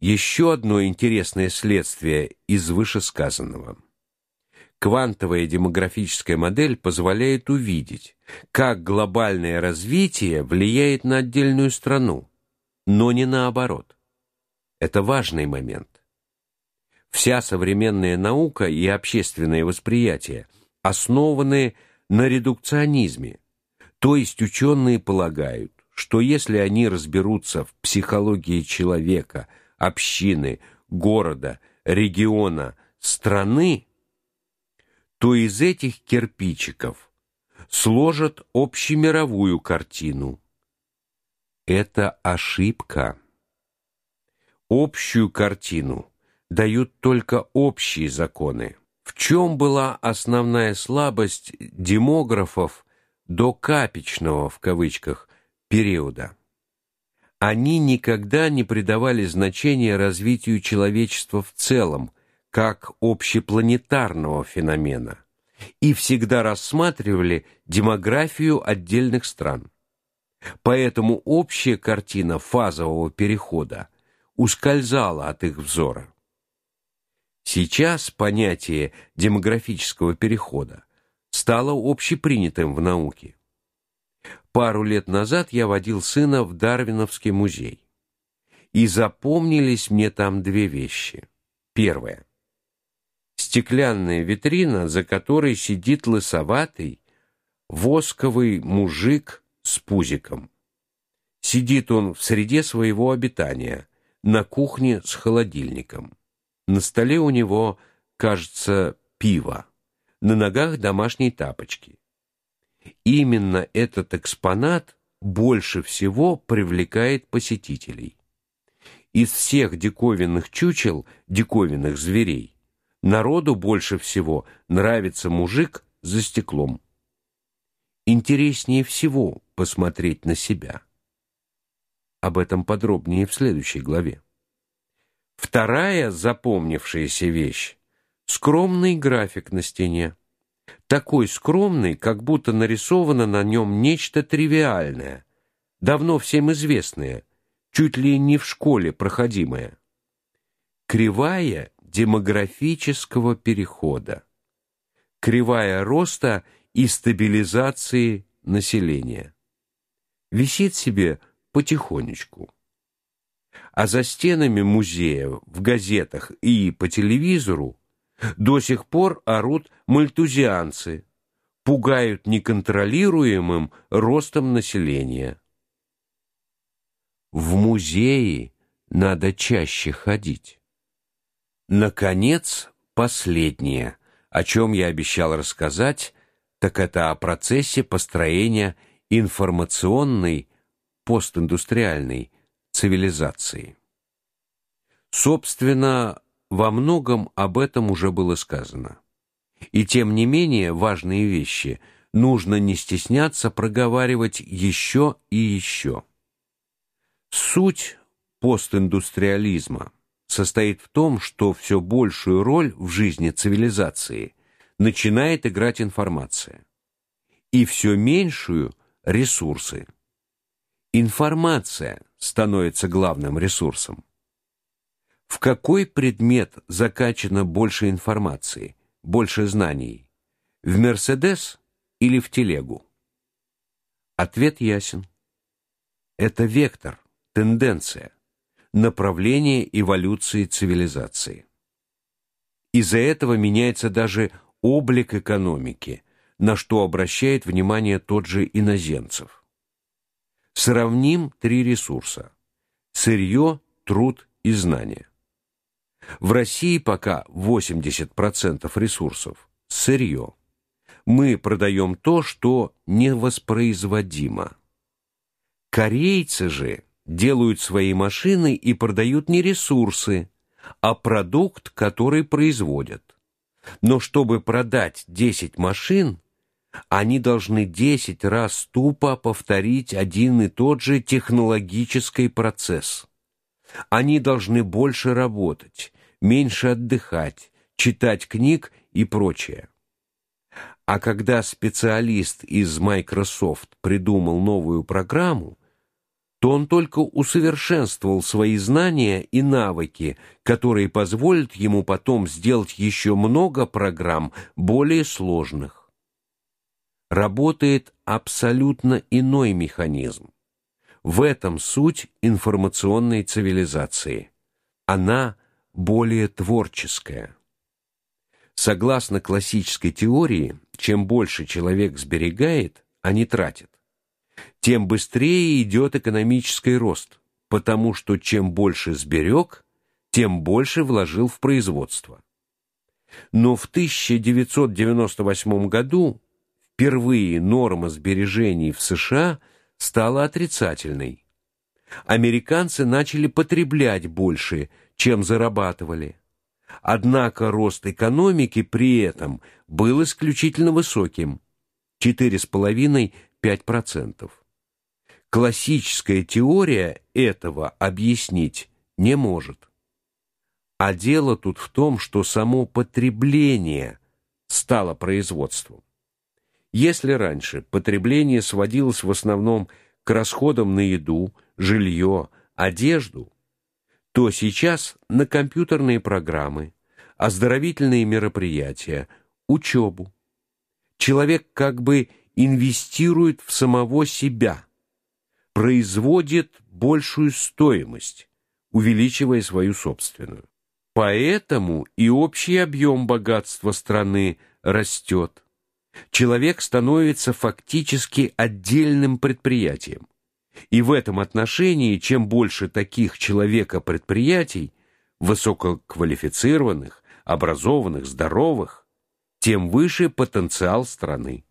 еще одно интересное следствие из вышесказанного. Квантовая демографическая модель позволяет увидеть, как глобальное развитие влияет на отдельную страну, но не наоборот. Это важный момент. Вся современная наука и общественное восприятие основаны на редукционизме. То есть ученые полагают, что если они разберутся в психологии человека, общины, города, региона, страны, то из этих кирпичиков сложат общемировую картину. Это ошибка. Общую картину дают только общие законы. В чем была основная слабость демографов до капичного в кавычках периода? Они никогда не придавали значения развитию человечества в целом, как общепланетарного феномена, и всегда рассматривали демографию отдельных стран. Поэтому общая картина фазового перехода ускользала от их взора. Сейчас понятие демографического перехода стало общепринятым в науке. Пару лет назад я водил сына в Дарвиновский музей. И запомнились мне там две вещи. Первое. Стеклянная витрина, за которой сидит лысоватый, восковый мужик с пузиком. Сидит он в среде своего обитания, на кухне с холодильником. На столе у него, кажется, пиво. На ногах домашние тапочки. Именно этот экспонат больше всего привлекает посетителей. Из всех диковинных чучел, диковинных зверей, народу больше всего нравится мужик за стеклом. Интереснее всего посмотреть на себя. Об этом подробнее в следующей главе. Вторая запомнившаяся вещь скромный график на стене. Такой скромный, как будто нарисовано на нем нечто тривиальное, давно всем известное, чуть ли не в школе проходимое. Кривая демографического перехода. Кривая роста и стабилизации населения. Висит себе потихонечку а за стенами музея, в газетах и по телевизору до сих пор орут мальтузианцы, пугают неконтролируемым ростом населения. В музеи надо чаще ходить. Наконец, последнее, о чем я обещал рассказать, так это о процессе построения информационной постиндустриальной цивилизации. Собственно, во многом об этом уже было сказано. И тем не менее важные вещи нужно не стесняться проговаривать еще и еще. Суть постиндустриализма состоит в том, что все большую роль в жизни цивилизации начинает играть информация, и все меньшую ресурсы. Информация становится главным ресурсом. В какой предмет закачано больше информации, больше знаний? В Мерседес или в телегу? Ответ ясен. Это вектор, тенденция, направление эволюции цивилизации. Из-за этого меняется даже облик экономики, на что обращает внимание тот же Иноземцев. Сравним три ресурса: сырье, труд и знания. В России пока 80% ресурсов сырье. Мы продаем то, что невоспроизводимо. Корейцы же делают свои машины и продают не ресурсы, а продукт, который производят. Но чтобы продать 10 машин, они должны десять раз тупо повторить один и тот же технологический процесс. Они должны больше работать, меньше отдыхать, читать книг и прочее. А когда специалист из Microsoft придумал новую программу, то он только усовершенствовал свои знания и навыки, которые позволят ему потом сделать еще много программ более сложных. Работает абсолютно иной механизм. В этом суть информационной цивилизации. Она более творческая. Согласно классической теории, чем больше человек сберегает, а не тратит, тем быстрее идет экономический рост, потому что чем больше сберег, тем больше вложил в производство. Но в 1998 году впервые норма сбережений в США стала отрицательной. Американцы начали потреблять больше, чем зарабатывали. Однако рост экономики при этом был исключительно высоким 4,5-5%. Классическая теория этого объяснить не может. А дело тут в том, что само потребление стало производством. Если раньше потребление сводилось в основном к расходам на еду, жилье, одежду, то сейчас на компьютерные программы, оздоровительные мероприятия, учебу. Человек как бы инвестирует в самого себя, производит большую стоимость, увеличивая свою собственную. Поэтому и общий объем богатства страны растет человек становится фактически отдельным предприятием. И в этом отношении, чем больше таких человека-предприятий, высококвалифицированных, образованных, здоровых, тем выше потенциал страны.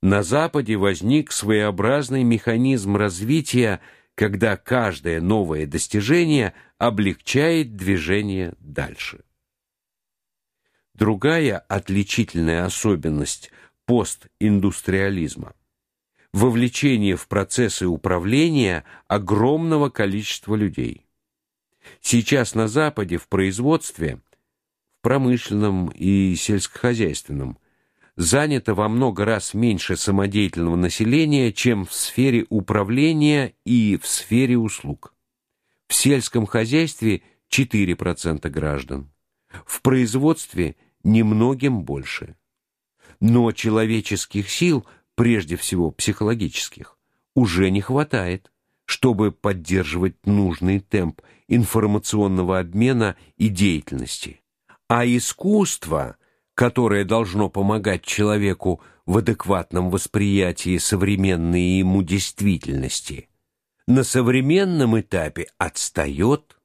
На Западе возник своеобразный механизм развития, когда каждое новое достижение облегчает движение дальше. Другая отличительная особенность постиндустриализма вовлечение в процессы управления огромного количества людей. Сейчас на западе в производстве, в промышленном и сельскохозяйственном занято во много раз меньше самодеятельного населения, чем в сфере управления и в сфере услуг. В сельском хозяйстве 4% граждан, в производстве немногим больше. Но человеческих сил, прежде всего психологических, уже не хватает, чтобы поддерживать нужный темп информационного обмена и деятельности. А искусство, которое должно помогать человеку в адекватном восприятии современной ему действительности, на современном этапе отстает.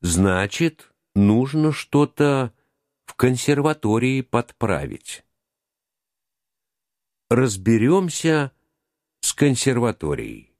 Значит, нужно что-то в консерватории подправить. Разберемся с консерваторией.